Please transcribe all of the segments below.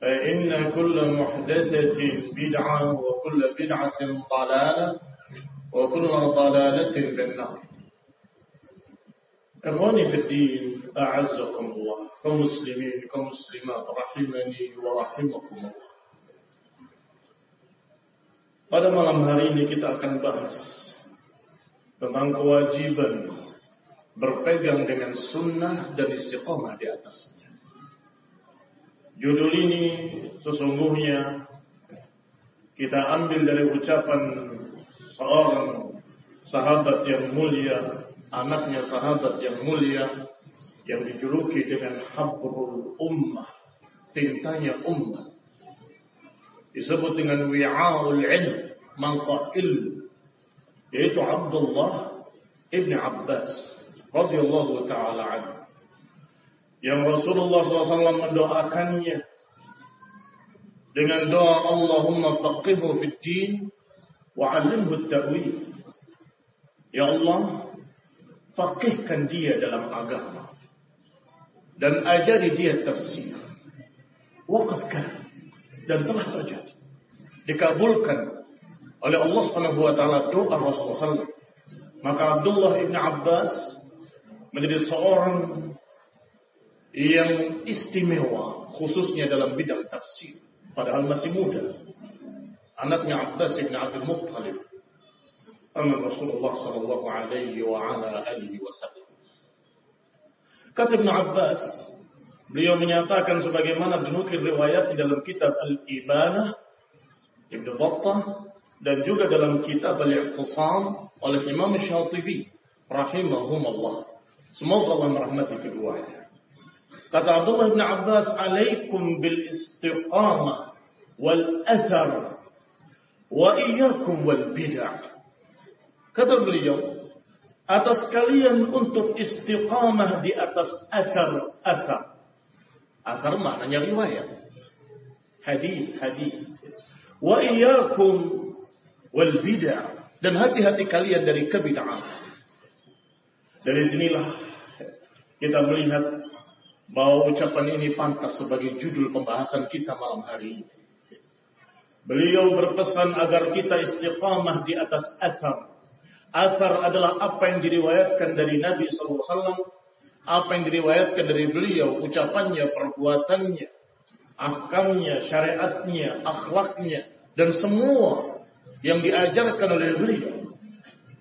فإن كل محدثة بدعة وكل بدعة ضلالة وكل ضلالة في النار إخواني في الدين أعزكم الله كمسلمين كمسلمات رحمني ورحمكم الله Pada malam hari ini kita akan bahas tentang kewajiban berpegang dengan sunnah dan istiqomah di atasnya. Judul ini sesungguhnya kita ambil dari ucapan seorang sahabat yang mulia, anaknya sahabat yang mulia yang dijuluki dengan Habrul Ummah, tintanya ummah. Disebut dengan wi'aul ilm, mangkak ilmu. Yaitu Abdullah ibn Abbas radhiyallahu taala anhu. Yang Rasulullah SAW mendoakannya dengan doa Allahumma faqihhu fid din wa 'allimhu at-ta'wil. Ya Allah, faqihkan dia dalam agama dan ajari dia tafsir. Waqafkan dan telah terjadi. Dikabulkan oleh Allah Subhanahu wa taala doa Rasulullah. Maka Abdullah ibn Abbas menjadi seorang yang istimewa khususnya dalam bidang tafsir padahal masih muda. Anaknya Abbas ibn Abdul Muttalib. Amin Rasulullah sallallahu alaihi wa ala alihi wasallam. Kata Ibn Abbas, Beliau menyatakan sebagaimana dinukil riwayat di dalam kitab Al-Ibanah Ibn Battah dan juga dalam kitab Al-Iqtisam oleh Imam Syatibi rahimahumullah. Semoga Allah merahmati keduanya. Kata Abdullah bin Abbas, "Alaikum bil istiqamah wal athar wa iyyakum wal bid'ah." Kata beliau, atas kalian untuk istiqamah di atas athar-athar Athar maknanya riwayat. Hadis, hadis. Wa iyyakum wal bid'ah dan hati-hati kalian dari kebid'ahan. Dari sinilah kita melihat bahwa ucapan ini pantas sebagai judul pembahasan kita malam hari ini. Beliau berpesan agar kita istiqamah di atas athar. Athar adalah apa yang diriwayatkan dari Nabi SAW apa yang diriwayatkan dari beliau, ucapannya, perbuatannya, ahkamnya, syariatnya, akhlaknya, dan semua yang diajarkan oleh beliau.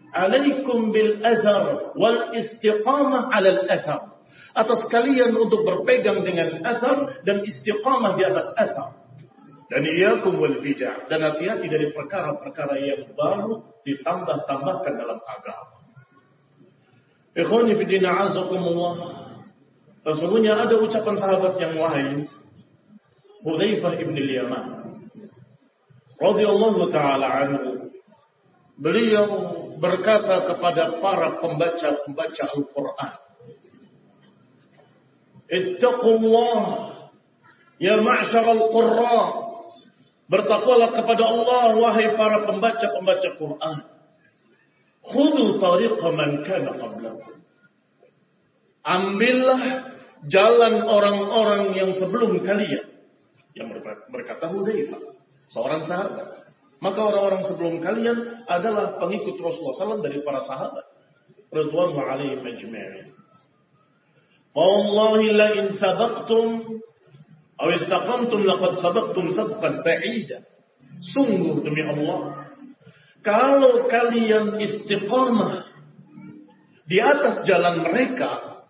Alaikum bil athar wal istiqamah ala al athar. Atas kalian untuk berpegang dengan athar dan istiqamah di atas athar. Dan iyakum wal bid'ah dan hati-hati dari perkara-perkara yang baru ditambah-tambahkan dalam agama. Ikhwani fi din azakumullah. Sesungguhnya ada ucapan sahabat yang lain, Hudzaifah ibn al-Yaman radhiyallahu taala anhu. Beliau berkata kepada para pembaca-pembaca Al-Qur'an, "Ittaqullah ya ma'syar al-qurra." Bertakwalah kepada Allah wahai para pembaca-pembaca Quran. Khudu tariqa man kana qablakum. Ambillah jalan orang-orang yang sebelum kalian. Yang berkata Hudzaifah, seorang sahabat. Maka orang-orang sebelum kalian adalah pengikut Rasulullah SAW dari para sahabat. Ridwan alaihim ajma'in. La in sabaqtum Aw istaqamtum laqad sabaqtum sabqan ba'ida. Sungguh demi Allah, kalau kalian istiqamah di atas jalan mereka,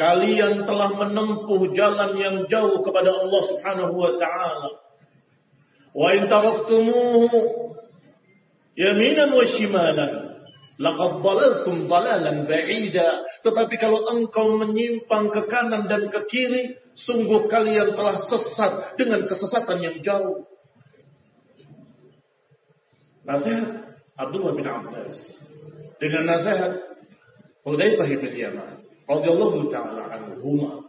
kalian telah menempuh jalan yang jauh kepada Allah Subhanahu wa taala. Wa in taraktumuhu yaminan wa shimalan Laqad dalaltum dalalan ba'ida. Tetapi kalau engkau menyimpang ke kanan dan ke kiri, sungguh kalian telah sesat dengan kesesatan yang jauh. Nasihat Abdullah bin Abbas dengan nasihat Hudzaifah bin Yaman radhiyallahu taala anhuma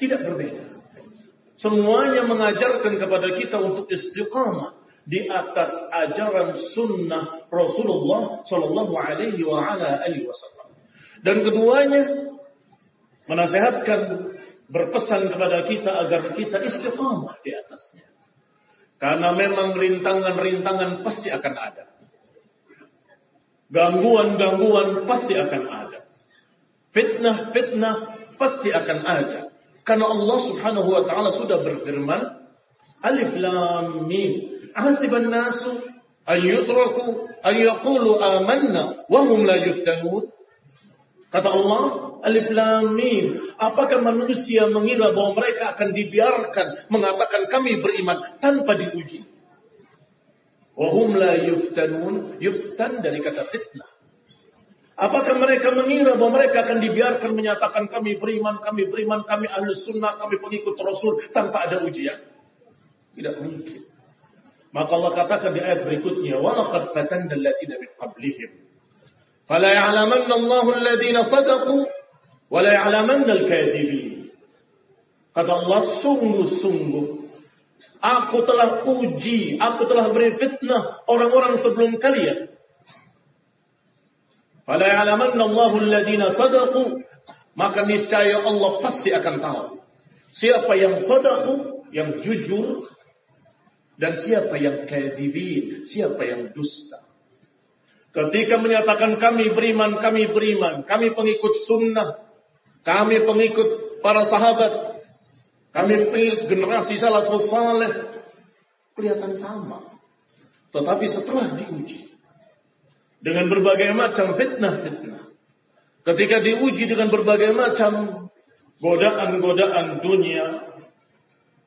tidak berbeda. Semuanya mengajarkan kepada kita untuk istiqamah di atas ajaran sunnah Rasulullah Shallallahu Alaihi Wasallam. Dan keduanya menasehatkan berpesan kepada kita agar kita istiqamah di atasnya. Karena memang rintangan-rintangan pasti akan ada. Gangguan-gangguan pasti akan ada. Fitnah-fitnah pasti akan ada. Karena Allah Subhanahu wa taala sudah berfirman, Alif Lam Mim حسب الناس أن يتركوا أن يقولوا آمنا وهم لا يفتنون Kata Allah, Alif Lam Mim. Apakah manusia mengira bahwa mereka akan dibiarkan mengatakan kami beriman tanpa diuji? Wahum la yuftanun. Yuftan dari kata fitnah. Apakah mereka mengira bahwa mereka akan dibiarkan menyatakan kami beriman, kami beriman, kami ahli sunnah, kami pengikut Rasul tanpa ada ujian? Tidak mungkin. Maka Allah katakan di ayat berikutnya, "Walaqad fatanna alladziina min qablihim." Fala ya'lamanna Allahu alladziina sadaqu wa la ya'lamanna. Kata Allah, sungguh-sungguh aku telah uji, aku telah beri fitnah orang-orang sebelum kalian. Fala ya'lamanna Allahu alladziina sadaqu, maka niscaya Allah pasti akan tahu siapa yang sadaku, yang jujur, dan siapa yang kadzibin, siapa yang dusta. Ketika menyatakan kami beriman, kami beriman, kami pengikut sunnah, kami pengikut para sahabat, kami pengikut generasi salafus saleh, kelihatan sama. Tetapi setelah diuji dengan berbagai macam fitnah-fitnah, ketika diuji dengan berbagai macam godaan-godaan dunia,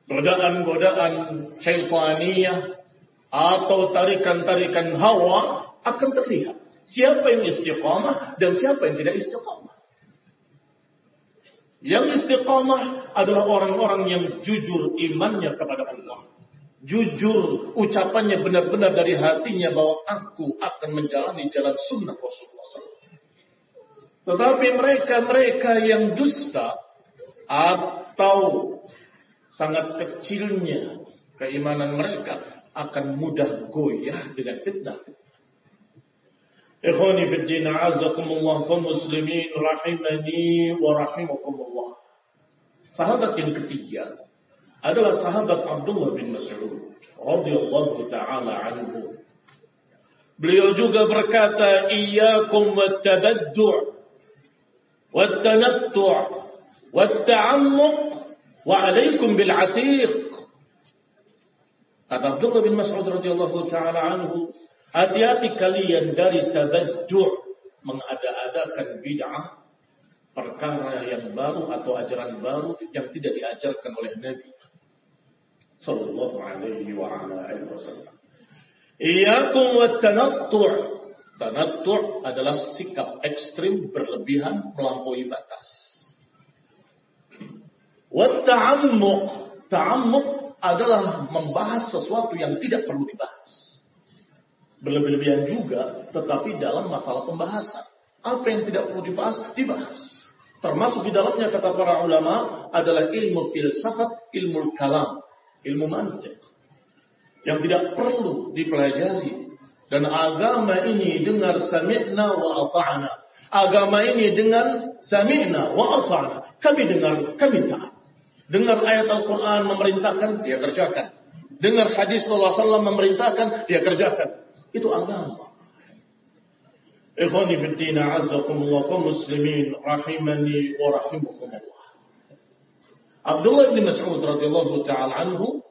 godaan-godaan syaitaniyah atau tarikan-tarikan hawa akan terlihat. Siapa yang istiqamah dan siapa yang tidak istiqamah. Yang istiqamah adalah orang-orang yang jujur imannya kepada Allah. Jujur ucapannya benar-benar dari hatinya bahwa aku akan menjalani jalan sunnah Rasulullah SAW. Tetapi mereka-mereka yang dusta atau sangat kecilnya Keimanan mereka akan mudah goyah dengan fitnah. Ikhwani fi din azakumullah kaum muslimin rahimani wa rahimakumullah. Sahabat yang ketiga adalah sahabat Abdullah bin Mas'ud radhiyallahu taala anhu. Beliau juga berkata, "Iyyakum wat-tabaddu' wat-tanattu' wat-ta'ammuq wa 'alaikum bil 'atiq." Kata Abdullah bin Mas'ud radhiyallahu taala anhu, hati-hati kalian dari tabajju' mengada-adakan bid'ah perkara yang baru atau ajaran baru yang tidak diajarkan oleh Nabi sallallahu alaihi wa ala alihi wasallam. Iyyakum wat tanattu'. Adalah sikap ekstrim berlebihan melampaui batas. Wat ta'ammuq. Adalah membahas sesuatu yang tidak perlu dibahas. Berlebih-lebihan juga, tetapi dalam masalah pembahasan. Apa yang tidak perlu dibahas, dibahas. Termasuk di dalamnya kata para ulama adalah ilmu filsafat, ilmu kalam, ilmu mantik. Yang tidak perlu dipelajari. Dan agama ini dengar sami'na wa ata'na. Agama ini dengan sami'na wa ata'na. Kami dengar, kami taat. Dengar ayat Al-Quran memerintahkan, dia kerjakan. Dengar hadis Rasulullah SAW memerintahkan, dia kerjakan. Itu agama. Ikhwani fiddina azzakumullah kaum muslimin rahimani wa rahimukumullah. Abdullah bin Mas'ud radhiyallahu taala anhu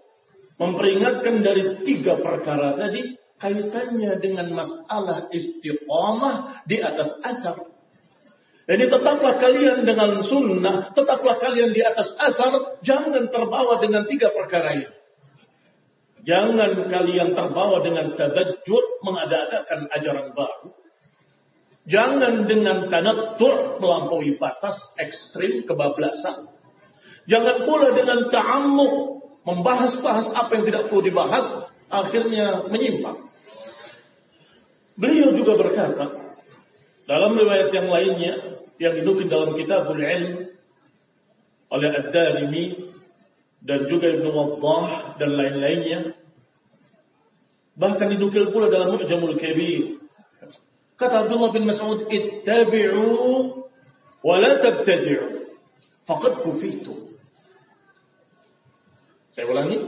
memperingatkan dari tiga perkara tadi kaitannya dengan masalah istiqamah di atas asar jadi tetaplah kalian dengan sunnah, tetaplah kalian di atas asar, jangan terbawa dengan tiga perkara ini. Jangan kalian terbawa dengan tabajjud mengada-adakan ajaran baru. Jangan dengan tanattur melampaui batas ekstrim kebablasan. Jangan pula dengan ta'ammuk membahas-bahas apa yang tidak perlu dibahas, akhirnya menyimpang. Beliau juga berkata, dalam riwayat yang lainnya, yang dinukil dalam kitabul ilm oleh Ad-Darimi dan juga Ibnu Waddah dan lain-lainnya. Bahkan dinukil pula dalam Mu'jamul Kabir. Kata Abdullah bin Mas'ud, "Ittabi'u wa la tabtadi'u." Faqad kufitu. Saya ulangi.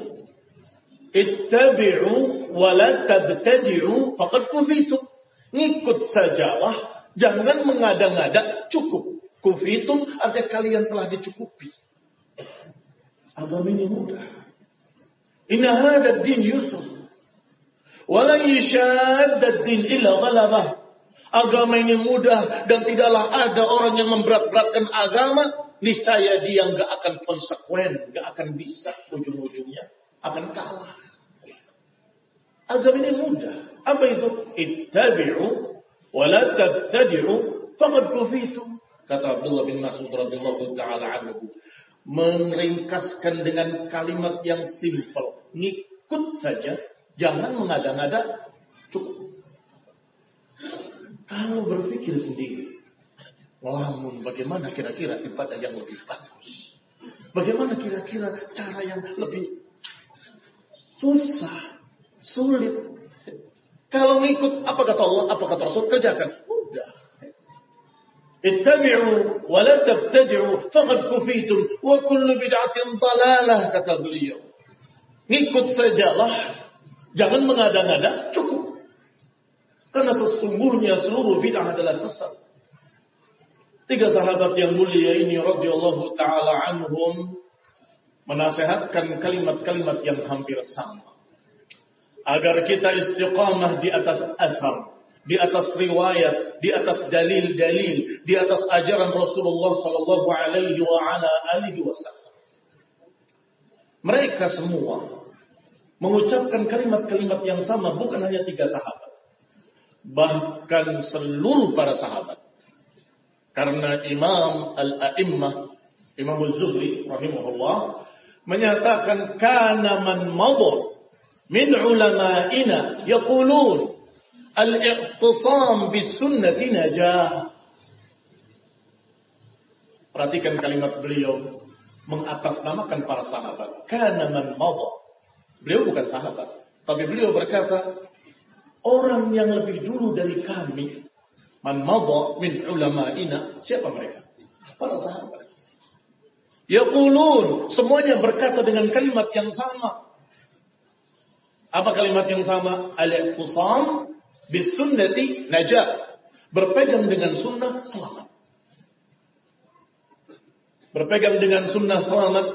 Ittabi'u wa la tabtadi'u faqad kufitu. Ngikut sajalah Jangan mengada-ngada cukup. Kufitum artinya kalian telah dicukupi. Agama ini mudah. Inna hadha din yusuf. Wala yishadda din illa ghalabah. Agama ini mudah dan tidaklah ada orang yang memberat-beratkan agama. Niscaya dia nggak akan konsekuen, nggak akan bisa ujung-ujungnya akan kalah. Agama ini mudah. Apa itu? Ittabi'u wala tabtadi'u faqad kata Abdullah bin Mas'ud radhiyallahu taala anhu. Meringkaskan dengan kalimat yang simpel ngikut saja jangan mengada-ngada cukup. Kalau berpikir sendiri lamun bagaimana kira-kira ibadah yang lebih bagus? Bagaimana kira-kira cara yang lebih susah sulit kalau ngikut apa kata Allah, apa kata Rasul, kerjakan. Udah. Ittabi'u wa la tabtadi'u faqad kufitum wa kullu bid'atin dalalah kata beliau. Ngikut sajalah, jangan mengada-ngada, cukup. Karena sesungguhnya seluruh bid'ah adalah sesat. Tiga sahabat yang mulia ini radhiyallahu taala anhum menasehatkan kalimat-kalimat yang hampir sama agar kita istiqamah di atas athar, di atas riwayat, di atas dalil-dalil, di atas ajaran Rasulullah sallallahu alaihi wa ala alihi wasallam. Mereka semua mengucapkan kalimat-kalimat yang sama bukan hanya tiga sahabat. Bahkan seluruh para sahabat. Karena Imam Al-A'immah, Imam Al-Zuhri rahimahullah, menyatakan kana man madar min علمائنا يقولون al-iqtisam bis. Perhatikan kalimat beliau mengatasnamakan para sahabat. Karena man. Beliau bukan sahabat, tapi beliau berkata, orang yang lebih dulu dari kami man madha min ulama'ina, siapa mereka? Para sahabat. Yaqulun, semuanya berkata dengan kalimat yang sama. Apa kalimat yang sama? Al-iqtisam bis sunnati najat. Berpegang dengan sunnah selamat. berpegang dengan sunnah selamat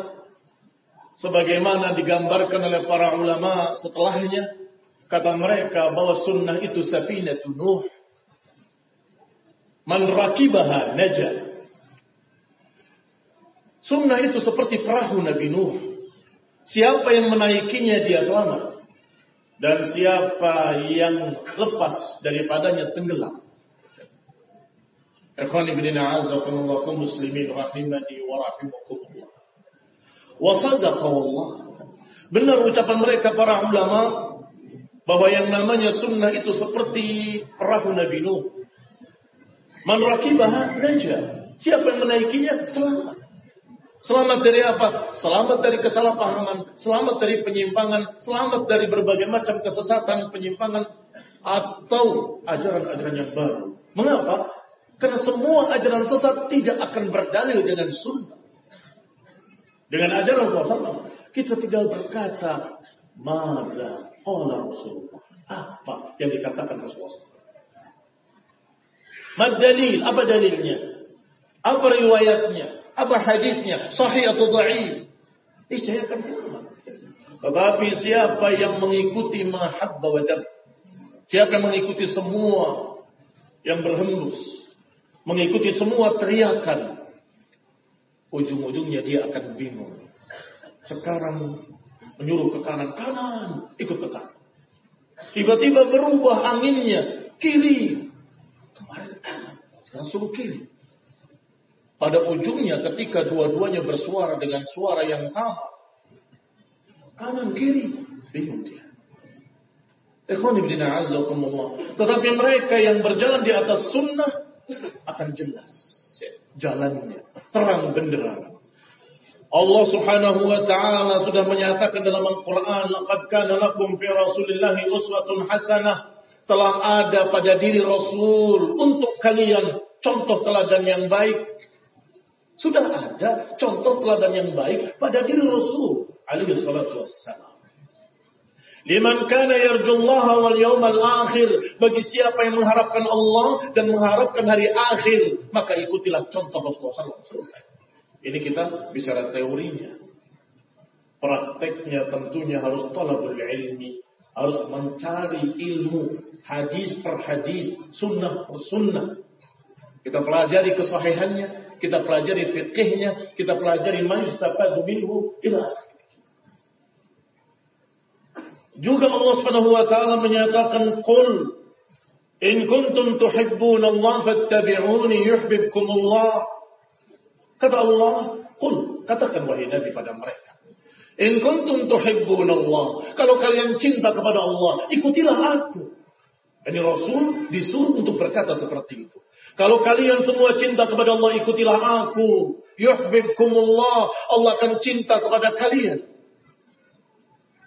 sebagaimana digambarkan oleh para ulama setelahnya kata mereka bahwa sunnah itu safinatun nuh man rakibaha naja sunnah itu seperti perahu Nabi Nuh siapa yang menaikinya dia selamat dan siapa yang lepas daripadanya tenggelam Ikhwan ibn a'azakumullah muslimin rahimani wa rahimakumullah. Wa sadaqa wallah. Benar ucapan mereka para ulama bahwa yang namanya sunnah itu seperti perahu Nabi Nuh. Man rakibaha naja. Siapa yang menaikinya selamat. Selamat dari apa? Selamat dari kesalahpahaman, selamat dari penyimpangan, selamat dari berbagai macam kesesatan, penyimpangan atau ajaran-ajaran yang baru. Mengapa? Karena semua ajaran sesat tidak akan berdalil dengan sunnah. Dengan ajaran Rasulullah. Kita tinggal berkata, Mada Allah Rasulullah. Apa yang dikatakan Rasulullah? Mad dalil, apa dalilnya? Apa riwayatnya? Apa hadisnya? Sahih atau? Niscaya akan sama. Tetapi siapa yang mengikuti mahabba wa Siapa yang mengikuti semua yang berhembus mengikuti semua teriakan, ujung-ujungnya dia akan bingung. Sekarang menyuruh ke kanan, kanan, ikut ke kanan. Tiba-tiba berubah anginnya, kiri. Kemarin kanan, sekarang suruh kiri. Pada ujungnya ketika dua-duanya bersuara dengan suara yang sama. Kanan, kiri, bingung dia. Tetapi mereka yang berjalan di atas sunnah akan jelas jalannya, terang benderang. Allah Subhanahu wa taala sudah menyatakan dalam Al-Qur'an, "Laqad kana lakum fi Rasulillahi uswatun hasanah." Telah ada pada diri Rasul untuk kalian contoh teladan yang baik. Sudah ada contoh teladan yang baik pada diri Rasul alaihi salatu wassalam. Liman kana yarjullaha wal yawmal akhir. Bagi siapa yang mengharapkan Allah dan mengharapkan hari akhir. Maka ikutilah contoh Rasulullah SAW. Selesai. Ini kita bicara teorinya. Prakteknya tentunya harus talabul ilmi. Harus mencari ilmu. Hadis per hadis. Sunnah per sunnah. Kita pelajari kesahihannya. Kita pelajari fikihnya. Kita pelajari mayustafadu minhu. Ila juga Allah Subhanahu wa taala menyatakan qul in kuntum tuhibbun Allah fattabi'uni yuhibbukum Allah. Kata Allah, qul katakan wahai Nabi pada mereka. In kuntum tuhibbun Allah. Kalau kalian cinta kepada Allah, ikutilah aku. Ini Rasul disuruh untuk berkata seperti itu. Kalau kalian semua cinta kepada Allah, ikutilah aku. Yuhibbukumullah. Allah akan cinta kepada kalian.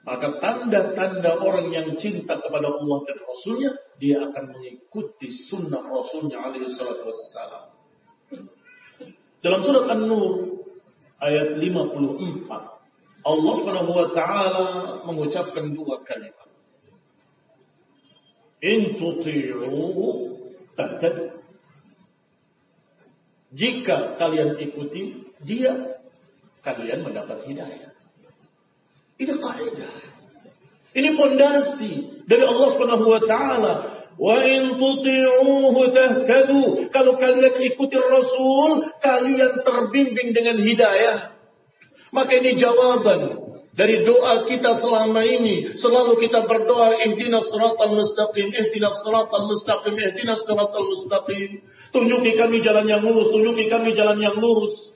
Maka tanda-tanda orang yang cinta kepada Allah dan Rasulnya, dia akan mengikuti sunnah Rasulnya alaihi salatu wassalam. Dalam surat An-Nur ayat 54, Allah Subhanahu wa taala mengucapkan dua kalimat. In tuti'uhu tahtad. Jika kalian ikuti dia, kalian mendapat hidayah. Ini kaidah. Ini fondasi dari Allah Subhanahu wa taala. Wa in tuti'uhu tahtadu. Kalau kalian ikuti Rasul, kalian terbimbing dengan hidayah. Maka ini jawaban dari doa kita selama ini. Selalu kita berdoa, ihdinas siratal mustaqim, ihdinas siratal mustaqim, ihdinas siratal mustaqim. Tunjuki kami jalan yang lurus, tunjuki kami jalan yang lurus.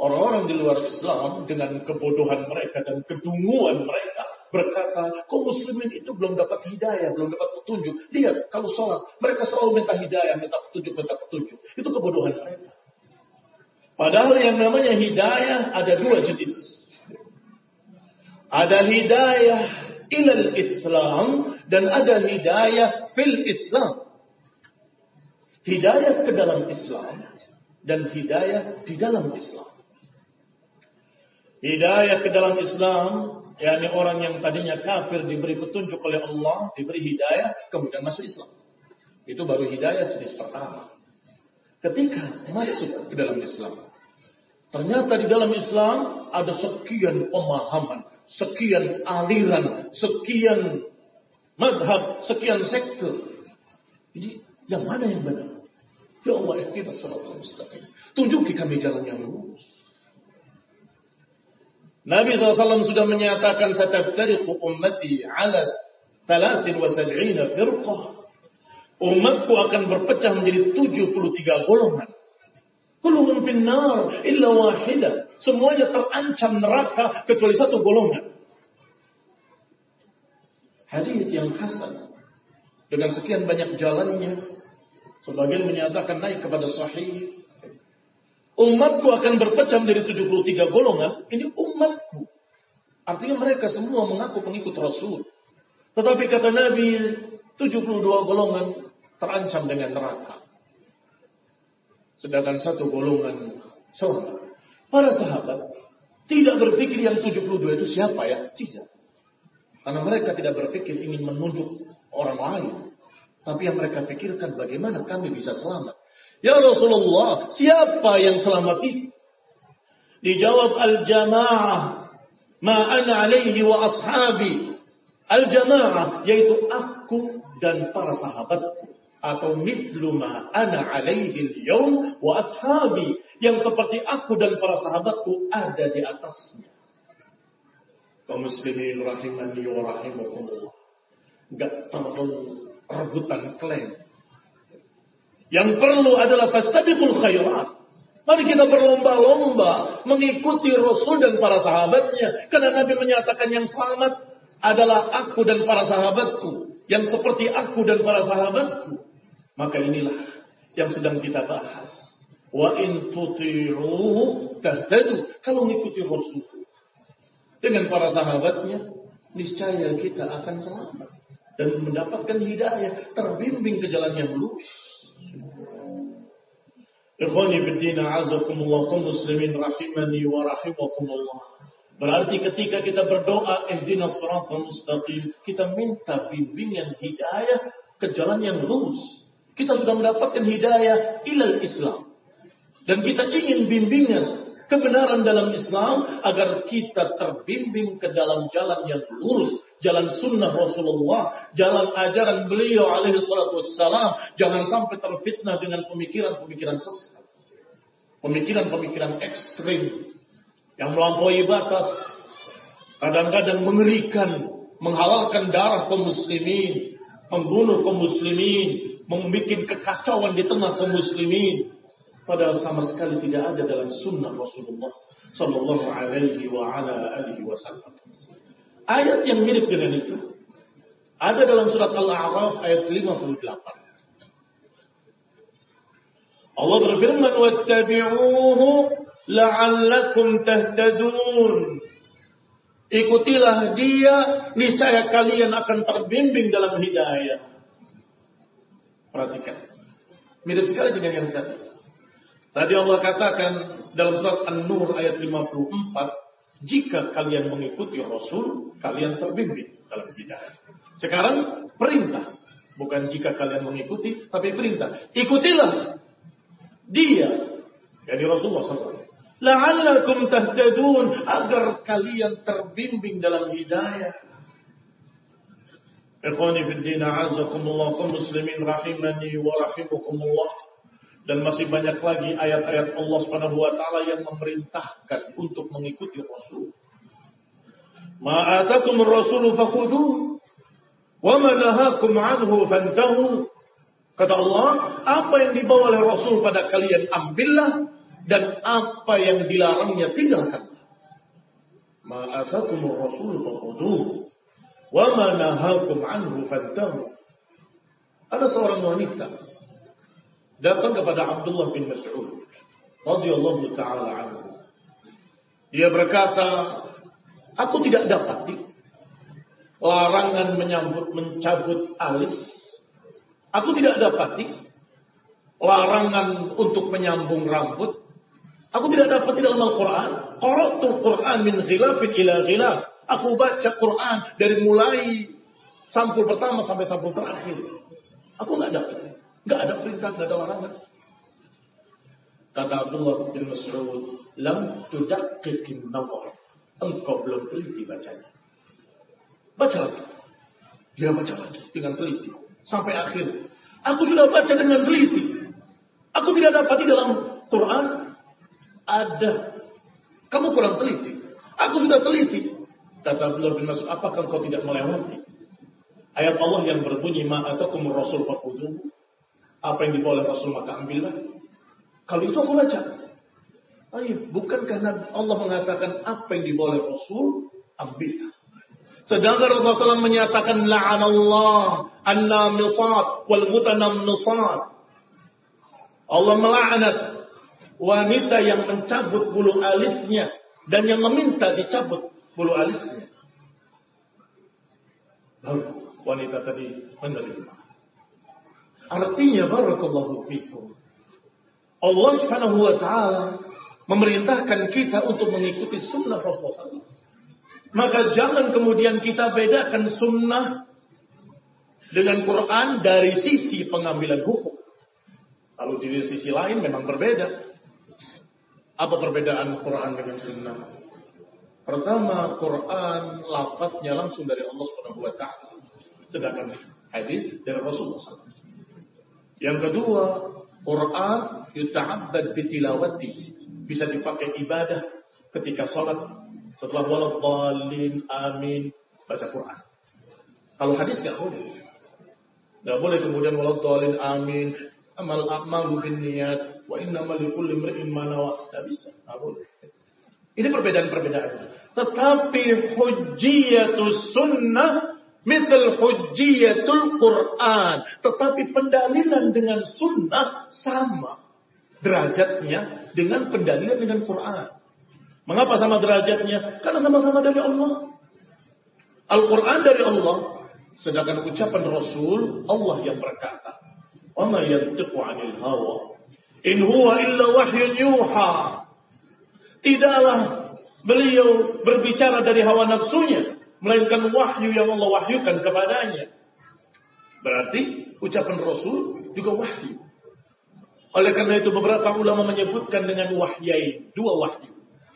Orang-orang di luar Islam dengan kebodohan mereka dan kedunguan mereka berkata, kok muslimin itu belum dapat hidayah, belum dapat petunjuk. Lihat, kalau sholat, mereka selalu minta hidayah, minta petunjuk, minta petunjuk. Itu kebodohan mereka. Padahal yang namanya hidayah ada dua jenis. Ada hidayah ilal Islam dan ada hidayah fil Islam. Hidayah ke dalam Islam dan hidayah di dalam Islam. Hidayah ke dalam Islam, yakni orang yang tadinya kafir diberi petunjuk oleh Allah, diberi hidayah, kemudian masuk Islam. Itu baru hidayah jenis pertama. Ketika masuk ke dalam Islam, Ternyata di dalam Islam ada sekian pemahaman, sekian aliran, sekian madhab, sekian sektor. Jadi yang mana yang benar? Ya Allah, kita salat mustaqim. Tunjuki kami jalan yang lurus. Nabi SAW sudah menyatakan sataftariqu ummati ala 73 firqah. Umatku akan berpecah menjadi 73 golongan. Kulluhum finnar illa wahidah. Semuanya terancam neraka kecuali satu golongan. Hadis yang hasan. Dengan sekian banyak jalannya sebagian menyatakan naik kepada sahih. Umatku akan berpecah menjadi 73 golongan. Ini umatku. Artinya mereka semua mengaku pengikut Rasul. Tetapi kata Nabi 72 golongan terancam dengan neraka sedangkan satu golongan selamat. Para sahabat tidak berpikir yang 72 itu siapa ya? Tidak. Karena mereka tidak berpikir ingin menunjuk orang lain. Tapi yang mereka pikirkan bagaimana kami bisa selamat. Ya Rasulullah, siapa yang selamat itu? Dijawab al-jamaah. Ma ana alaihi wa ashabi. Al-jamaah yaitu aku dan para sahabatku atau mithlu ma ana alaihi al wa ashabi yang seperti aku dan para sahabatku ada di atasnya. Kaum muslimin rahimani wa rahimakumullah. Enggak perlu rebutan klaim. Yang perlu adalah fastabiqul khairat. Mari kita berlomba-lomba mengikuti Rasul dan para sahabatnya. Karena Nabi menyatakan yang selamat adalah aku dan para sahabatku. Yang seperti aku dan para sahabatku. Maka inilah yang sedang kita bahas. Wa in tuti'uhu tahtadu. Kalau mengikuti Rasul dengan para sahabatnya, niscaya kita akan selamat dan mendapatkan hidayah, terbimbing ke jalan yang lurus. Ikhwani fiddina azakumullah kaum muslimin rahimani wa rahimakumullah. Berarti ketika kita berdoa ihdinas siratal mustaqim, kita minta bimbingan hidayah ke jalan yang lurus. Kita sudah mendapatkan hidayah ilal Islam. Dan kita ingin bimbingan kebenaran dalam Islam agar kita terbimbing ke dalam jalan yang lurus. Jalan sunnah Rasulullah. Jalan ajaran beliau alaihi salatu wassalam. Jangan sampai terfitnah dengan pemikiran-pemikiran sesat. Pemikiran-pemikiran ekstrim. Yang melampaui batas. Kadang-kadang mengerikan. Menghalalkan darah kaum muslimin. Membunuh kaum muslimin membuat kekacauan di tengah kaum muslimin padahal sama sekali tidak ada dalam sunnah Rasulullah sallallahu alaihi wa ala alihi wasallam. Ayat yang mirip dengan itu ada dalam surat Al-A'raf ayat 58. Allah berfirman wattabi'uhu la'allakum tahtadun. Ikutilah dia, niscaya kalian akan terbimbing dalam hidayah. Perhatikan. Mirip sekali dengan yang tadi. Tadi Allah katakan dalam surat An-Nur ayat 54, jika kalian mengikuti Rasul, kalian terbimbing dalam hidayah. Sekarang perintah, bukan jika kalian mengikuti, tapi perintah. Ikutilah dia, jadi Rasulullah SAW. La'allakum tahtadun agar kalian terbimbing dalam hidayah. Ikhwani fi din azakumullah kaum muslimin rahimani wa rahimakumullah. Dan masih banyak lagi ayat-ayat Allah Subhanahu wa taala yang memerintahkan untuk mengikuti Rasul. Ma atakum ar-rasul fakhudhuhu wa ma nahakum anhu fantahu. Kata Allah, apa yang dibawa oleh Rasul pada kalian ambillah dan apa yang dilarangnya tinggalkan. Ma atakum ar-rasul fakhudhuhu Wa nahakum anhu fantahu. Ada seorang wanita datang kepada Abdullah bin Mas'ud radhiyallahu taala anhu. Dia berkata, "Aku tidak dapati larangan menyambut mencabut alis. Aku tidak dapati larangan untuk menyambung rambut. Aku tidak dapat di dalam Al-Quran. Qara'tul Quran min khilafin ila khilaf. Aku baca Quran dari mulai sampul pertama sampai sampul terakhir. Aku nggak ada, nggak ada perintah, nggak ada larangan. Kata Abdullah bin Mas'ud, lam tudakkikin nawar. Engkau belum teliti bacanya. Baca lagi. Dia baca lagi dengan teliti. Sampai akhir. Aku sudah baca dengan teliti. Aku tidak dapat di dalam Quran. Ada. Kamu kurang teliti. Aku sudah teliti. Kata Abdullah bin Mas'ud, apakah kau tidak melewati? Ayat Allah yang berbunyi, ma'atakum rasul fakuduhu. Apa yang dibawa oleh Rasul maka ambillah. Kalau itu aku baca. Ayo, bukan karena Allah mengatakan apa yang dibawa oleh Rasul, ambillah. Sedangkan Rasulullah SAW menyatakan la'anallah an-namisat wal mutanammisat. Allah melaknat wanita yang mencabut bulu alisnya dan yang meminta dicabut bulu alisnya. Lalu wanita tadi menerima. Artinya barakallahu fikum. Allah Subhanahu wa taala memerintahkan kita untuk mengikuti sunnah Rasulullah. Maka jangan kemudian kita bedakan sunnah dengan Quran dari sisi pengambilan hukum. Kalau di sisi lain memang berbeda. Apa perbedaan Quran dengan sunnah? Pertama, Quran lafadznya langsung dari Allah Subhanahu wa taala. Sedangkan hadis dari Rasulullah SAW. Yang kedua, Quran yuta'abbad bitilawatihi. Bisa dipakai ibadah ketika sholat. Setelah waladhalin, amin, baca Quran. Kalau hadis nggak boleh. Nggak boleh kemudian waladhalin, amin, amal a'malu bin niat, wa innamal likulli imri'in ma nawa. Nggak bisa, nggak boleh. Ini perbedaan-perbedaannya. Tetapi hujjiyatus sunnah Mithal hujjiyatul Quran. Tetapi pendalilan dengan sunnah sama. Derajatnya dengan pendalilan dengan Quran. Mengapa sama derajatnya? Karena sama-sama dari Allah. Al-Quran dari Allah. Sedangkan ucapan Rasul, Allah yang berkata. وَمَا يَنْتِقُ عَنِ الْهَوَى إِنْ هُوَ إِلَّا وَحْيٌ يُوحَى Tidaklah beliau berbicara dari hawa nafsunya melainkan wahyu yang Allah wahyukan kepadanya. Berarti ucapan Rasul juga wahyu. Oleh karena itu beberapa ulama menyebutkan dengan wahyai, dua wahyu.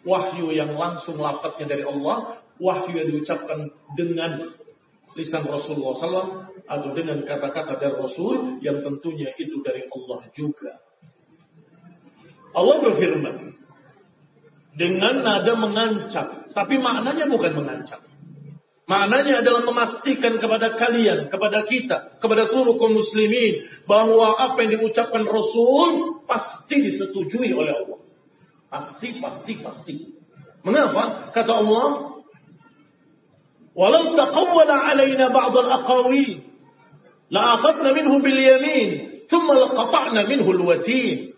Wahyu yang langsung lafadznya dari Allah, wahyu yang diucapkan dengan lisan Rasulullah SAW atau dengan kata-kata dari Rasul yang tentunya itu dari Allah juga. Allah berfirman dengan nada mengancam, tapi maknanya bukan mengancam. Maknanya adalah memastikan kepada kalian, kepada kita, kepada seluruh kaum muslimin bahwa apa yang diucapkan Rasul pasti disetujui oleh Allah. Pasti, pasti, pasti. Mengapa? Kata Allah, "Walau taqawwala 'alaina ba'd al-aqawil, la akhadna minhu bil yamin, thumma laqata'na minhu al-watin."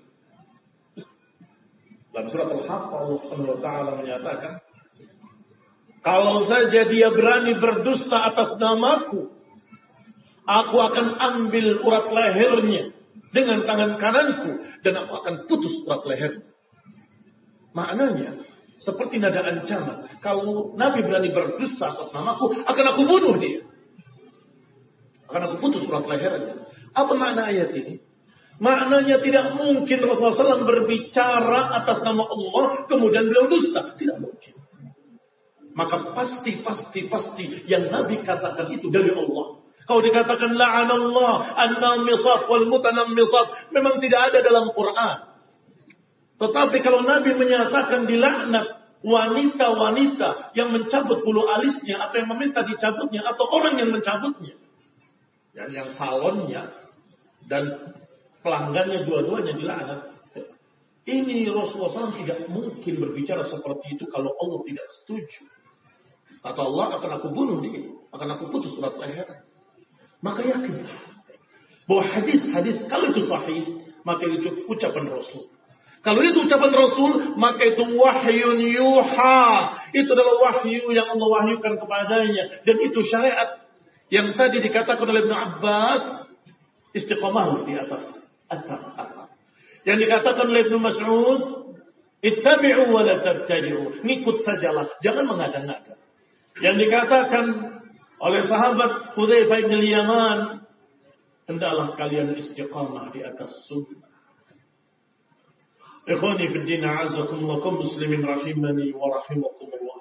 Dalam surat Al-Haqq Allah taala menyatakan, kalau saja dia berani berdusta atas namaku, aku akan ambil urat lehernya dengan tangan kananku dan aku akan putus urat leher. Maknanya seperti nada ancaman. Kalau Nabi berani berdusta atas namaku, akan aku bunuh dia. Akan aku putus urat lehernya. Apa makna ayat ini? Maknanya tidak mungkin Rasulullah SAW berbicara atas nama Allah kemudian beliau dusta. Tidak mungkin. Maka pasti, pasti, pasti yang Nabi katakan itu dari Allah. Kalau dikatakan la'anallah an-namisat wal mutanammisat memang tidak ada dalam Quran. Tetapi kalau Nabi menyatakan dilaknat wanita-wanita yang mencabut bulu alisnya atau yang meminta dicabutnya atau orang yang mencabutnya. Dan yang salonnya dan pelanggannya dua-duanya dilaknat. Ini Rasulullah SAW tidak mungkin berbicara seperti itu kalau Allah tidak setuju. Kata Allah akan aku bunuh dia. Akan aku putus surat leher. Maka yakin. Bahwa hadis-hadis kalau itu sahih. Maka itu ucapan Rasul. Kalau itu ucapan Rasul. Maka itu wahyun yuha. Itu adalah wahyu yang Allah wahyukan kepadanya. Dan itu syariat. Yang tadi dikatakan oleh Ibn Abbas. Istiqamah di atas. Atap-atap. Yang dikatakan oleh Ibn Mas'ud. Ittabi'u wa la tabtadi'u. Ngikut sajalah. Jangan mengada-ngada. Yang dikatakan oleh sahabat Hudzaifah bin Yaman, hendaklah kalian istiqamah di atas sunnah. Ikhwani fi din a'azakumullah muslimin rahimani wa rahimakumullah.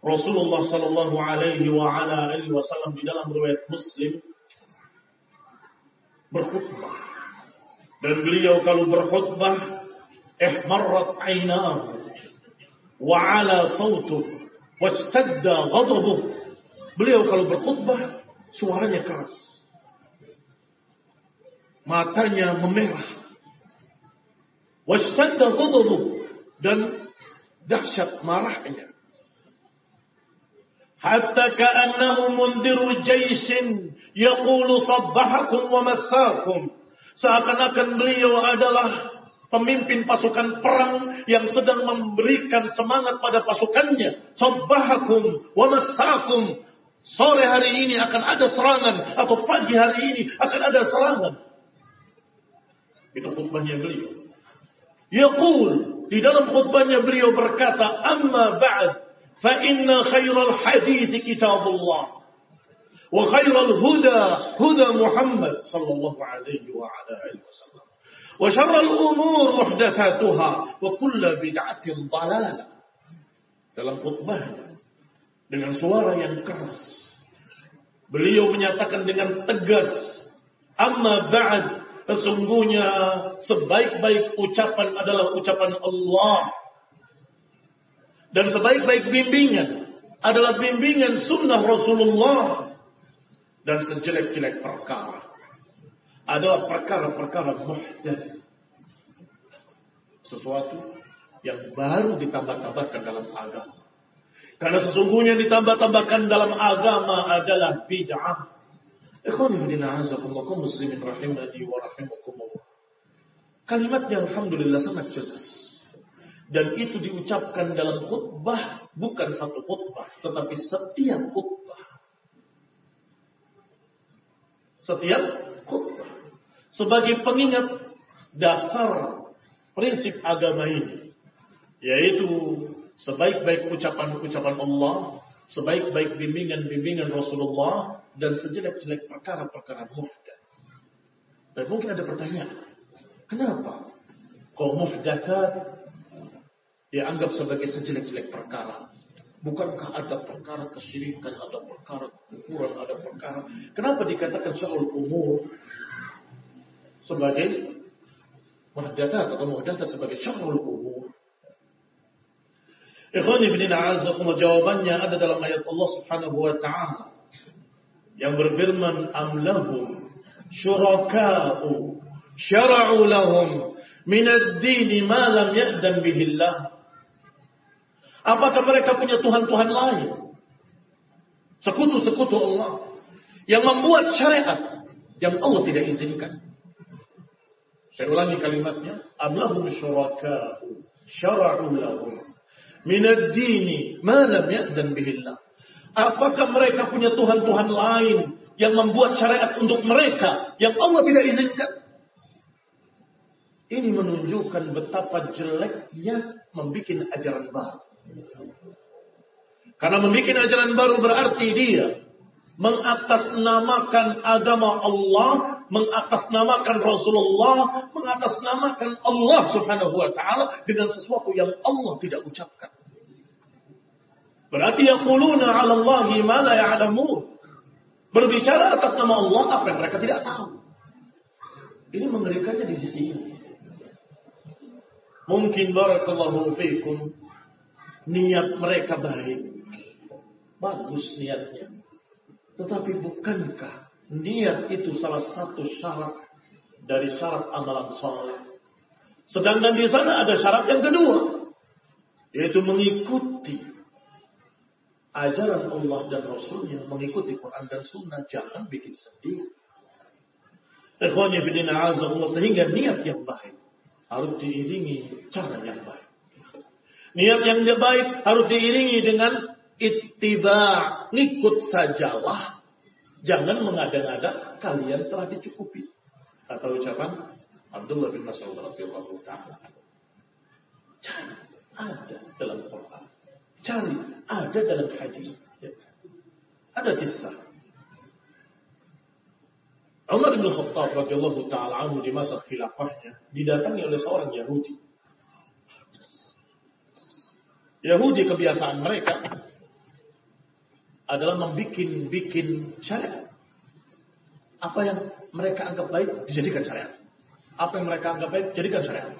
Rasulullah sallallahu alaihi wa ala alihi wasallam di dalam riwayat Muslim berkhutbah. Dan beliau kalau berkhutbah ihmarrat ainahu wa ala sautuh wastadda ghadabuh. Beliau kalau berkhutbah suaranya keras. Matanya memerah Washtadda ghadabu dan dahsyat marahnya. Hatta ka'annahu mundiru jaisin yaqulu sabbahakum wa massakum. Seakan-akan beliau adalah pemimpin pasukan perang yang sedang memberikan semangat pada pasukannya. Sabbahakum wa massakum. Sore hari ini akan ada serangan atau pagi hari ini akan ada serangan. Itu khutbahnya beliau. Yaqul di dalam khutbahnya beliau berkata, "Amma ba'd, fa inna khairal hadits kitabullah huda Muhammad sallallahu alaihi wa ala alihi wasallam. Wa syarral umur muhdatsatuha wa kullu bid'atin dhalalah." Dalam khutbahnya dengan suara yang keras beliau menyatakan dengan tegas, "Amma ba'd, Sesungguhnya sebaik-baik ucapan adalah ucapan Allah. Dan sebaik-baik bimbingan adalah bimbingan sunnah Rasulullah. Dan sejelek-jelek perkara adalah perkara-perkara muhdath. Sesuatu yang baru ditambah-tambahkan dalam agama. Karena sesungguhnya ditambah-tambahkan dalam agama adalah bid'ah. muslimin rahimani wa rahimakumullah. Kalimatnya Alhamdulillah sangat jelas. Dan itu diucapkan dalam khutbah, bukan satu khutbah, tetapi setiap khutbah. Setiap khutbah. Sebagai pengingat dasar prinsip agama ini. Yaitu sebaik-baik ucapan-ucapan Allah, sebaik-baik bimbingan-bimbingan Rasulullah, dan sejelek-jelek perkara-perkara muhdath. Dan mungkin ada pertanyaan, kenapa kau muhdathat dianggap sebagai sejelek-jelek perkara? Bukankah ada perkara kesyirikan, ada perkara kekufuran, ada perkara. Kenapa dikatakan soal umur sebagai muhdathat atau muhdathat sebagai syarul umur? Ikhwan ibn jawabannya ada dalam ayat Allah Subhanahu wa taala yang berfirman amlahum syuraka'u syara'u lahum min ad-din ma lam ya'dan bihillah Apakah mereka punya tuhan-tuhan lain? Sekutu-sekutu Allah yang membuat syariat yang Allah tidak izinkan. Saya ulangi kalimatnya, amlahum syuraka'u syara'u lahum min ad-din ma lam ya'dan bihillah Apakah mereka punya Tuhan-Tuhan lain yang membuat syariat untuk mereka yang Allah tidak izinkan? Ini menunjukkan betapa jeleknya membuat ajaran baru. Karena membuat ajaran baru berarti dia mengatasnamakan agama Allah, mengatasnamakan Rasulullah, mengatasnamakan Allah Subhanahu wa taala dengan sesuatu yang Allah tidak ucapkan. Berarti yaquluna 'ala Allahi ma la ya'lamun. Berbicara atas nama Allah apa yang mereka tidak tahu. Ini mengerikannya di sisi ini. Mungkin barakallahu fiikum niat mereka baik. Bagus niatnya. Tetapi bukankah niat itu salah satu syarat dari syarat amalan saleh? Sedangkan di sana ada syarat yang kedua, yaitu mengikuti ajaran Allah dan Rasulnya mengikuti Quran dan Sunnah jangan bikin sendiri. Ikhwanya sehingga niat yang baik harus diiringi cara yang baik. Niat yang baik harus diiringi dengan ittiba, ngikut sajalah. Jangan mengada-ngada kalian telah dicukupi. Atau ucapan Abdullah bin Mas'ud radhiyallahu taala. Jangan ada dalam Quran Cari, ada dalam hadis. Ya. Ada kisah. Umar bin Khattab radhiyallahu taala anhu di masa khilafahnya didatangi oleh seorang Yahudi Yahudi kebiasaan mereka adalah membikin-bikin syariat. Apa yang mereka anggap baik dijadikan syariat. Apa yang mereka anggap baik jadikan syariat.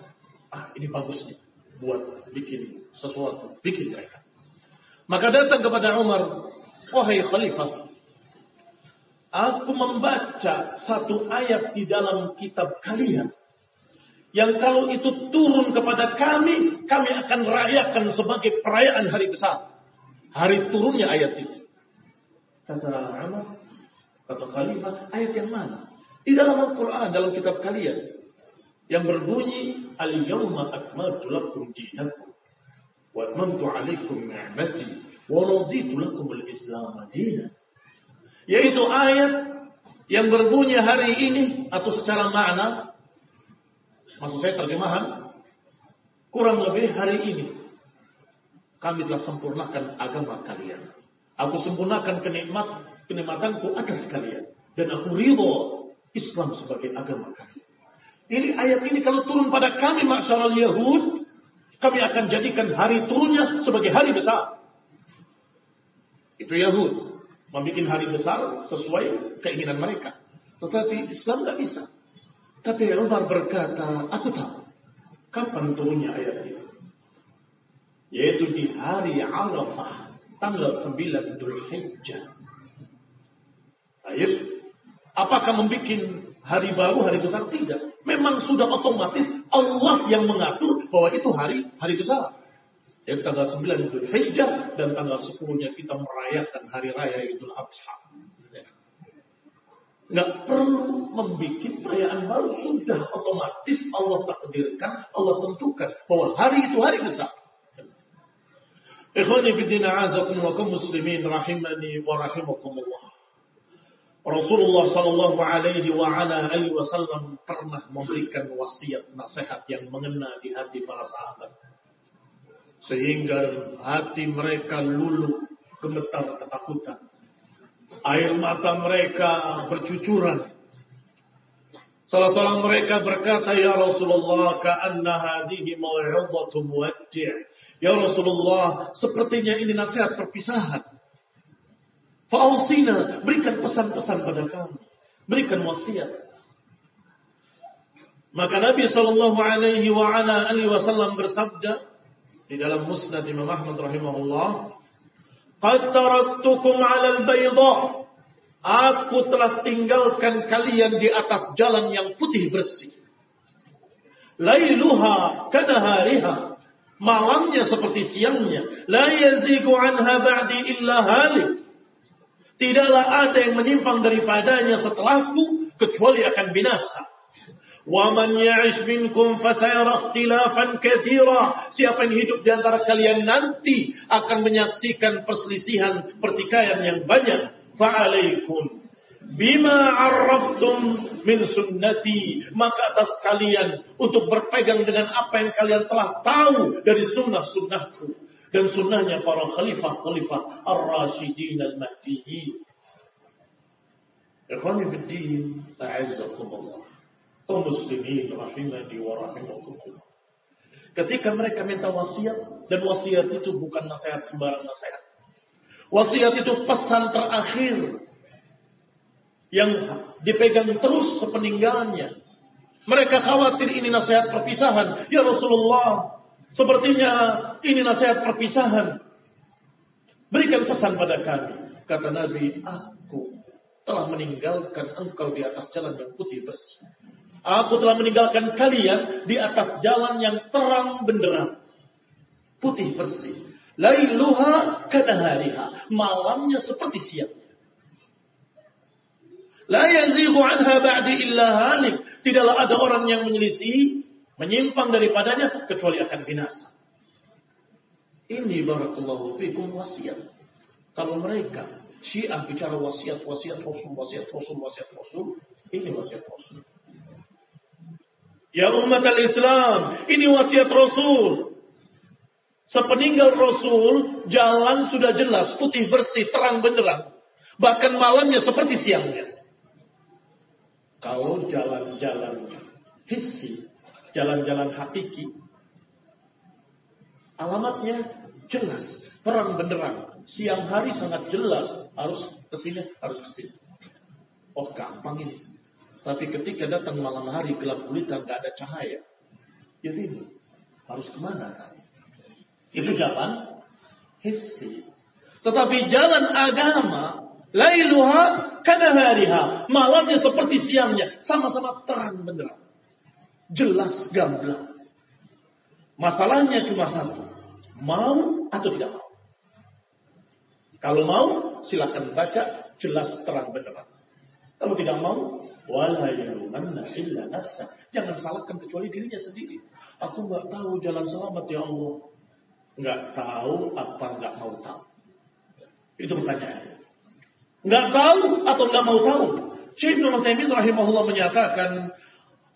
Ah, ini bagus nih buat bikin sesuatu, bikin mereka. Maka datang kepada Umar, wahai khalifah, aku membaca satu ayat di dalam kitab kalian yang kalau itu turun kepada kami, kami akan rayakan sebagai perayaan hari besar. Hari turunnya ayat itu. Kata Umar, kata Khalifah, ayat yang mana? Di dalam Al-Quran, dalam kitab kalian. Yang berbunyi, Al-yawma akmaltu lakum dinakum. Wa atmamtu alaikum ni'mati. Wa raditu lakum al-islam dina. Yaitu ayat yang berbunyi hari ini, atau secara makna, Maksud saya terjemahan kurang lebih hari ini kami telah sempurnakan agama kalian. Aku sempurnakan kenikmat kenikmatanku atas kalian dan aku ridho Islam sebagai agama kalian. Ini ayat ini kalau turun pada kami masyarakat Yahud, kami akan jadikan hari turunnya sebagai hari besar. Itu Yahud membuat hari besar sesuai keinginan mereka. Tetapi Islam nggak bisa. Tapi Umar berkata, aku tahu kapan turunnya ayat itu. Yaitu di hari Arafah, tanggal 9 Dhul Hijjah. Ayat, apakah membuat hari baru, hari besar? Tidak. Memang sudah otomatis Allah yang mengatur bahwa itu hari hari besar. Yaitu tanggal 9 Dhul Hijjah dan tanggal 10-nya kita merayakan hari raya Idul Adha. Nggak perlu membuat perayaan baru. Sudah otomatis Allah takdirkan, Allah tentukan bahwa hari itu hari besar. Ikhwani fiddina azakumullah muslimin rahimani wa rahimakumullah. Rasulullah sallallahu alaihi wa ala alihi wasallam pernah memberikan wasiat nasihat yang mengena di hati para sahabat. Sehingga hati mereka luluh gemetar ketakutan Air mata mereka bercucuran. Salah seorang mereka berkata, Ya Rasulullah, ka'anna hadihi maw'idhatu muwaddi' Ya Rasulullah, sepertinya ini nasihat perpisahan. Fa'usina, berikan pesan-pesan pada kami. Berikan wasiat. Maka Nabi Shallallahu Alaihi Wasallam bersabda di dalam Musnad Imam Ahmad rahimahullah, Qad taraktukum 'alal bayda. Aku telah tinggalkan kalian di atas jalan yang putih bersih. Lailuha kanahariha. Malamnya seperti siangnya. La yazigu anha ba'di illa halik. Tidaklah ada yang menyimpang daripadanya setelahku kecuali akan binasa. وَمَنْ يَعِشْ مِنْكُمْ فَسَيَرَ اخْتِلَافًا كَثِيرًا Siapa yang hidup di antara kalian nanti akan menyaksikan perselisihan pertikaian yang banyak. فَعَلَيْكُمْ bima arraftum min sunnati maka atas kalian untuk berpegang dengan apa yang kalian telah tahu dari sunnah-sunnahku dan sunnahnya para khalifah-khalifah ar-rasyidin al-mahdiyyin ikhwani fi din a'azzakumullah kaum muslimin rahimani wa rahimakumullah. Ketika mereka minta wasiat dan wasiat itu bukan nasihat sembarang nasihat. Wasiat itu pesan terakhir yang dipegang terus sepeninggalannya. Mereka khawatir ini nasihat perpisahan. Ya Rasulullah, sepertinya ini nasihat perpisahan. Berikan pesan pada kami. Kata Nabi, aku telah meninggalkan engkau di atas jalan yang putih bersih. Aku telah meninggalkan kalian di atas jalan yang terang benderang. Putih bersih. Lailuha kanahariha. Malamnya seperti siang. La yazighu anha ba'di illa halik. Tidaklah ada orang yang menyelisih, menyimpang daripadanya, kecuali akan binasa. Ini barakallahu fikum wasiat. Kalau mereka Syiah bicara wasiat, wasiat Rasul, wasiat Rasul, wasiat Rasul, ini wasiat Rasul. Ya umat al-Islam, ini wasiat Rasul. Sepeninggal Rasul, jalan sudah jelas, putih bersih, terang benderang. Bahkan malamnya seperti siangnya. Kalau jalan-jalan visi, jalan-jalan hakiki, alamatnya jelas, terang benderang. Siang hari sangat jelas, harus ke sini, harus ke sini. Oh gampang ini. Tapi ketika datang malam hari gelap gulita nggak ada cahaya, ya ini harus ke mana kan? Itu jalan hissi. Tetapi jalan agama, lailuha kanahariha, malamnya seperti siangnya, sama-sama terang benderang. Jelas gamblang. Masalahnya cuma satu. Mau atau tidak mau? Kalau mau, silakan baca jelas terang benderang. Kalau tidak mau, wala yalumanna illa. Jangan salahkan kecuali dirinya sendiri. Aku nggak tahu jalan selamat ya Allah. Nggak tahu apa nggak mau tahu. Itu pertanyaannya. Nggak tahu atau nggak mau tahu. Syekh Ibn Taimin rahimahullah menyatakan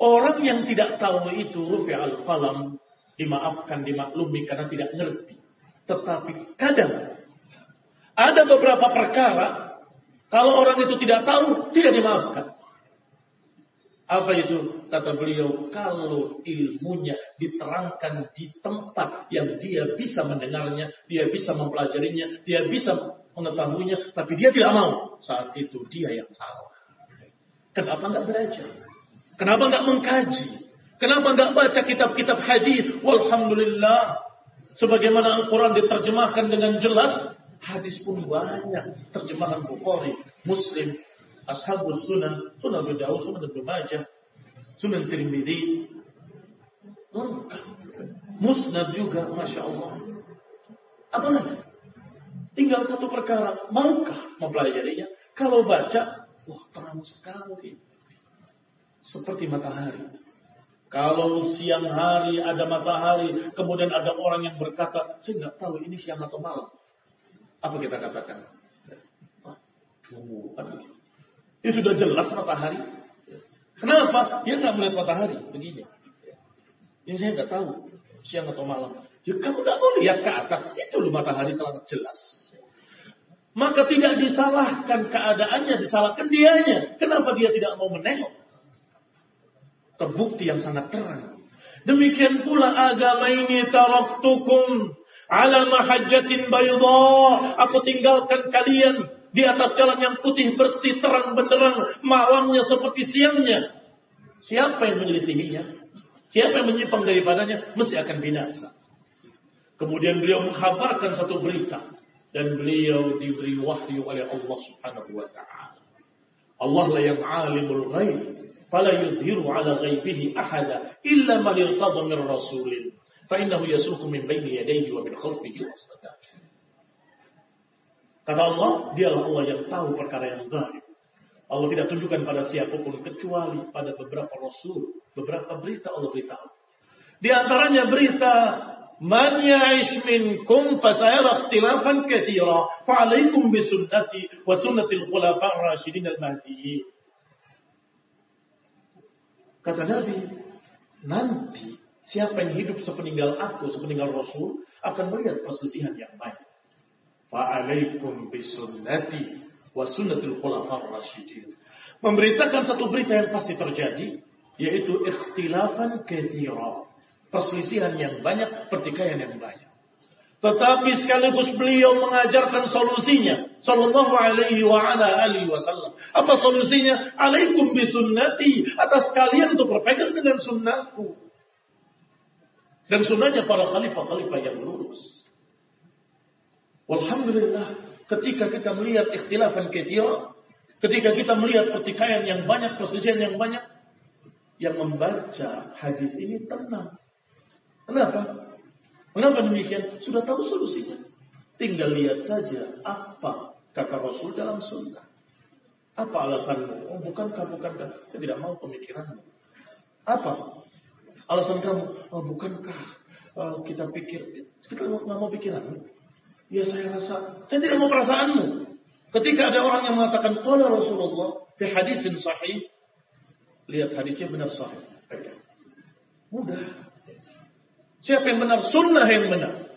orang yang tidak tahu itu rufi al qalam dimaafkan, dimaklumi karena tidak ngerti. Tetapi kadang ada beberapa perkara kalau orang itu tidak tahu tidak dimaafkan. Apa itu? Kata beliau, kalau ilmunya diterangkan di tempat yang dia bisa mendengarnya, dia bisa mempelajarinya, dia bisa mengetahuinya, tapi dia tidak mau. Saat itu dia yang salah. Kenapa nggak belajar? Kenapa nggak mengkaji? Kenapa nggak baca kitab-kitab hadis? Walhamdulillah. Sebagaimana Al-Quran diterjemahkan dengan jelas, hadis pun banyak. Terjemahan Bukhari, Muslim, Ashabus Sunan, Sunan Abu Dawud, Sunan Ibnu Majah, Sunan Tirmidzi. Musnad juga, Masya Allah. Apa lagi? Tinggal satu perkara, maukah mempelajarinya? Kalau baca, wah terang sekali. Seperti matahari. Kalau siang hari ada matahari, kemudian ada orang yang berkata, saya nggak tahu ini siang atau malam. Apa kita katakan? Aduh, aduh. Ini sudah jelas matahari. Kenapa? Dia nggak melihat matahari. Begini. Ini saya nggak tahu siang atau malam. Ya kamu nggak mau lihat ke atas. Itu loh matahari sangat jelas. Maka tidak disalahkan keadaannya, disalahkan dianya. Kenapa dia tidak mau menengok? Terbukti yang sangat terang. Demikian pula agama ini taraktukum ala mahajjatin bayda. Aku tinggalkan kalian di atas jalan yang putih bersih terang benderang malamnya seperti siangnya. Siapa yang menyelisihinya? Siapa yang menyimpang daripadanya mesti akan binasa. Kemudian beliau menghabarkan satu berita dan beliau diberi wahyu oleh Allah Subhanahu wa taala. Allah lah yang alimul ghaib, fala yudhiru ala ghaibihi ahada illa man irtada min rasulin. Fa innahu yasluku min baini yadayhi wa min khalfihi wasada. Kata Allah, dialah Allah yang tahu perkara yang gaib. Allah tidak tunjukkan pada siapa pun kecuali pada beberapa rasul, beberapa berita Allah beritahu. Di antaranya berita Man ya'ish minkum fasayara ikhtilafan katsira fa'alaikum bisunnati wa sunnatil khulafa ar-rasyidin al-mahdiyyin. Kata Nabi, nanti siapa yang hidup sepeninggal aku, sepeninggal Rasul akan melihat perselisihan yang banyak. Fa'alaikum bisunnati wa sunnatil khulafa ar-rasyidin. Memberitakan satu berita yang pasti terjadi yaitu ikhtilafan katsira perselisihan yang banyak, pertikaian yang banyak. Tetapi sekaligus beliau mengajarkan solusinya. Sallallahu alaihi wa ala alihi wasallam. Apa solusinya? Alaikum bisunnati. Atas kalian untuk berpegang dengan sunnahku. Dan sunnahnya para khalifah-khalifah yang lurus. Walhamdulillah. Ketika kita melihat ikhtilafan ketira. Ketika kita melihat pertikaian yang banyak, perselisihan yang banyak. Yang membaca hadis ini tenang. Kenapa? Kenapa demikian? Sudah tahu solusinya. Tinggal lihat saja apa kata Rasul dalam sunnah. Apa alasanmu? Oh, bukankah, bukankah? Saya tidak mau pemikiranmu. Apa? Alasan kamu? Oh, bukankah uh, kita pikir, kita nggak mau pikiranmu? Ya saya rasa, saya tidak mau perasaanmu. Ketika ada orang yang mengatakan, Qala Rasulullah, di hadisin sahih, lihat hadisnya benar sahih. Mudah. Siapa yang benar? Sunnah yang benar.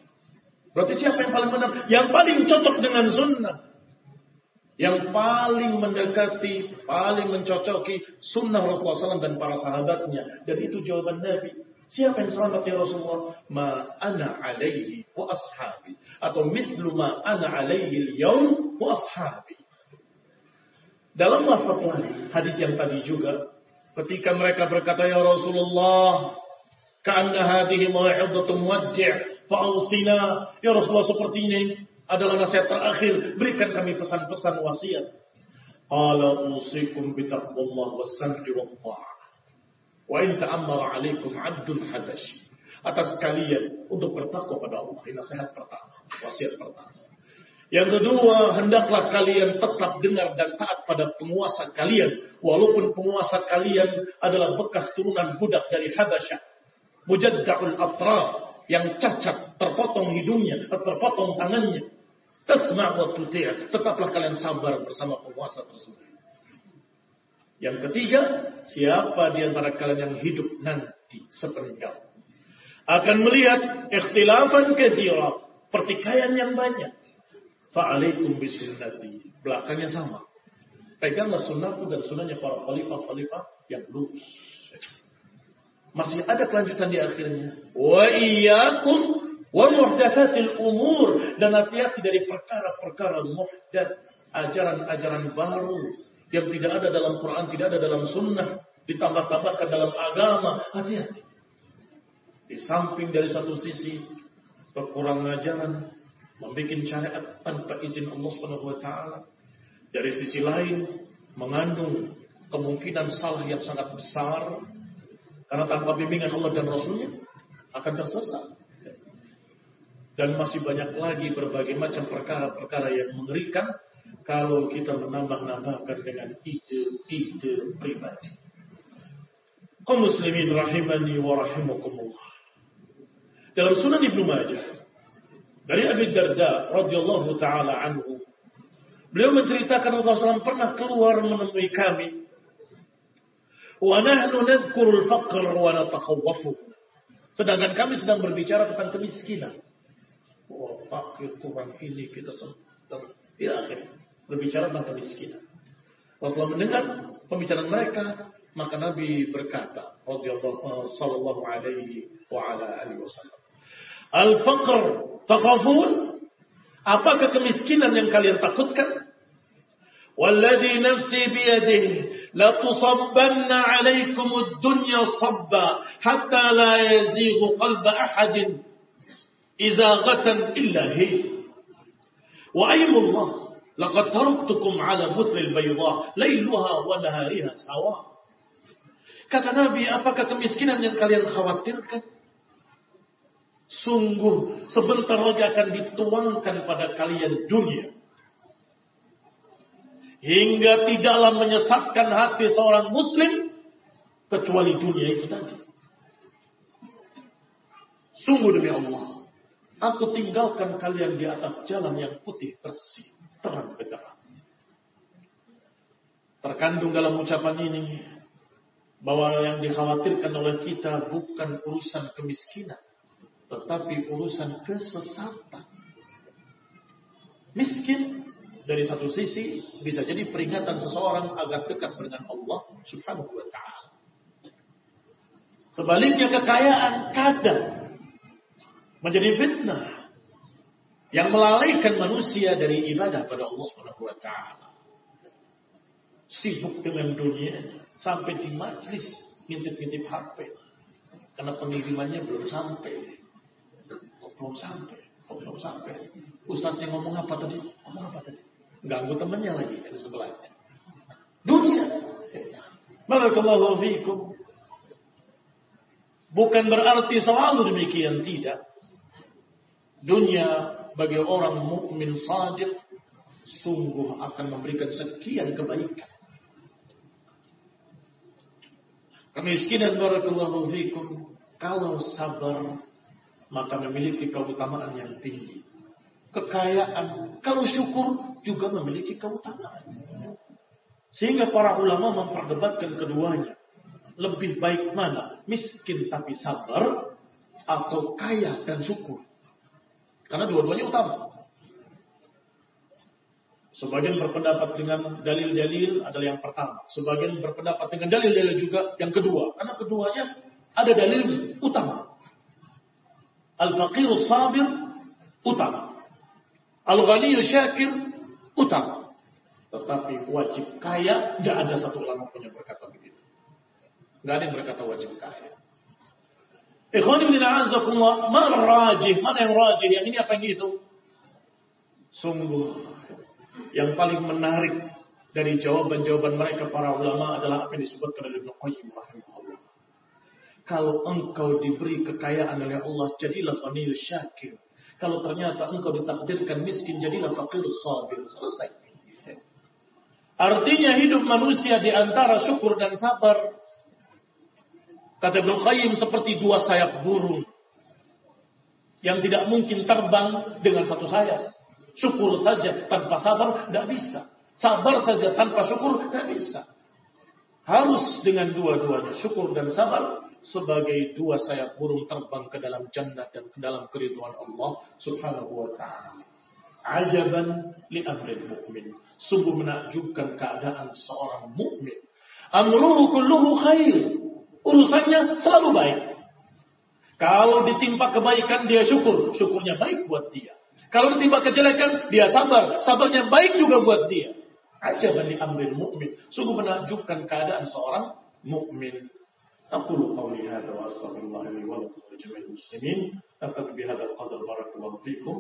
Berarti siapa yang paling benar? Yang paling cocok dengan sunnah. Yang paling mendekati, paling mencocoki sunnah Rasulullah SAW dan para sahabatnya. Dan itu jawaban Nabi. Siapa yang selamat ya Rasulullah? Ma ana alaihi wa ashabi. Atau mithlu ma ana alaihi yaum wa ashabi. Dalam lafaz lain, hadis yang tadi juga, ketika mereka berkata, Ya Rasulullah, ka'anna hadihi mawa'idatu muwaddi' fa'ausina. Ya Rasulullah seperti ini adalah nasihat terakhir. Berikan kami pesan-pesan wasiat. Qala usikum bitaqwallah was-sam'i wa Wa in ta'ammara 'alaikum 'abdun hadashi. Atas kalian untuk bertakwa pada Allah. Ini nasihat pertama, wasiat pertama. Yang kedua, hendaklah kalian tetap dengar dan taat pada penguasa kalian. Walaupun penguasa kalian adalah bekas turunan budak dari Habasyah. Mujadda'ul atraf. Yang cacat, terpotong hidungnya, terpotong tangannya. Tetaplah kalian sabar bersama penguasa tersebut. Yang ketiga, siapa di antara kalian yang hidup nanti sepeninggal akan melihat ikhtilafan katsira, pertikaian yang banyak. Fa'alaikum bisunnati. Belakangnya sama. Peganglah sunnahku dan sunnahnya para khalifah-khalifah yang lurus. Masih ada kelanjutan di akhirnya. Wa iyyakum wa muhdatsatil umur dan hati-hati dari perkara-perkara muhdatsat, ajaran-ajaran baru yang tidak ada dalam Quran, tidak ada dalam sunnah, ditambah-tambahkan dalam agama, hati-hati. Di samping dari satu sisi kekurangan ajaran, membuat syariat tanpa izin Allah Subhanahu wa taala. Dari sisi lain mengandung kemungkinan salah yang sangat besar karena tanpa bimbingan Allah dan Rasulnya akan tersesat. Dan masih banyak lagi berbagai macam perkara-perkara yang mengerikan kalau kita menambah-nambahkan dengan ide-ide pribadi. Kaum muslimin rahimani wa rahimakumullah. Dalam Sunan Ibnu Majah dari Abi Darda radhiyallahu taala anhu beliau menceritakan Rasulullah SAW pernah keluar menemui kami wa nahnu nadhkuru al-faqr sedangkan kami sedang berbicara tentang kemiskinan wah fakir kurang ini kita sedang di akhir berbicara tentang kemiskinan. Rasulullah mendengar pembicaraan mereka, maka Nabi berkata, radhiyallahu sallallahu alaihi wa ala alihi wasallam. Al-faqr takhafun? Apakah kemiskinan yang kalian takutkan? Walladhi nafsi biyadihi la tusabbanna alaikum ad-dunya sabba hatta la yazighu qalba ahadin izaghatan illa hi. Wa aymullah Laqad taraktukum ala muthlil baydah lailuha wa nahariha sawa. Kata Nabi, apakah kemiskinan yang kalian khawatirkan? Sungguh sebentar lagi akan dituangkan pada kalian dunia. Hingga tidaklah menyesatkan hati seorang muslim kecuali dunia itu tadi. Sungguh demi Allah, aku tinggalkan kalian di atas jalan yang putih bersih terang benderang. Terkandung dalam ucapan ini bahwa yang dikhawatirkan oleh kita bukan urusan kemiskinan, tetapi urusan kesesatan. Miskin dari satu sisi bisa jadi peringatan seseorang agar dekat dengan Allah Subhanahu wa taala. Sebaliknya kekayaan kadang menjadi fitnah yang melalaikan manusia dari ibadah pada Allah Subhanahu wa taala. Sibuk dengan dunia sampai di majlis ngintip-ngintip HP. Karena pengirimannya belum sampai. Kok belum sampai? Kok belum sampai? Ustaznya ngomong apa tadi? Ngomong apa tadi? Ganggu temannya lagi di sebelahnya. Dunia. Barakallahu fiikum. Bukan berarti selalu demikian, tidak. Dunia bagi orang mukmin sadiq sungguh akan memberikan sekian kebaikan. Kemiskinan barakallahu fikum kalau sabar maka memiliki keutamaan yang tinggi. Kekayaan kalau syukur juga memiliki keutamaan. Sehingga para ulama memperdebatkan keduanya. Lebih baik mana? Miskin tapi sabar atau kaya dan syukur? Karena dua-duanya utama. Sebagian berpendapat dengan dalil-dalil adalah yang pertama. Sebagian berpendapat dengan dalil-dalil juga yang kedua. Karena keduanya ada dalil utama. Al-faqir sabir utama. Al-ghani syakir utama. Tetapi wajib kaya tidak ada satu ulama pun yang berkata begitu. Tidak ada yang berkata wajib kaya. Ikhwan ibn a'azakumullah, mana rajih? Mana yang rajih? Yang ini apa yang itu? Sungguh yang paling menarik dari jawaban-jawaban mereka para ulama adalah apa yang disebutkan oleh Ibnu Qayyim. Kalau engkau diberi kekayaan oleh Allah, jadilah ghaniyyu syakir. Kalau ternyata engkau ditakdirkan miskin, jadilah fakir sabir. Selesai. Artinya hidup manusia di antara syukur dan sabar. Kata Ibnu Qayyim seperti dua sayap burung. Yang tidak mungkin terbang dengan satu sayap. Syukur saja tanpa sabar tidak bisa. Sabar saja tanpa syukur tidak bisa. Harus dengan dua-duanya syukur dan sabar sebagai dua sayap burung terbang ke dalam jannah dan ke dalam keriduan Allah Subhanahu wa taala. Ajaban li amril mukmin. Sungguh menakjubkan keadaan seorang mukmin. Amruhu kulluhu khair Urusannya selalu baik. Kalau ditimpa kebaikan dia syukur, syukurnya baik buat dia. Kalau ditimpa kejelekan, dia sabar. Sabarnya baik juga buat dia. Aja bani amril mukmin. Sungguh menakjubkan keadaan seorang mukmin. أقول قولي هذا وأستغفر الله لي ولكم ولجميع المسلمين أقول بهذا القدر بارك الله فيكم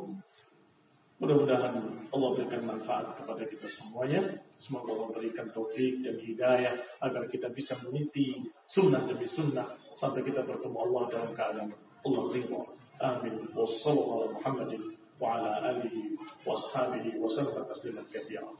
Mudah-mudahan Allah berikan manfaat kepada kita semuanya. Semoga Allah berikan taufik dan hidayah agar kita bisa meniti sunnah demi sunnah sampai kita bertemu Allah dalam keadaan Allah ridha. Amin. Wassalamualaikum warahmatullahi وعلى آله وأصحابه وسلم تسليما كثيرا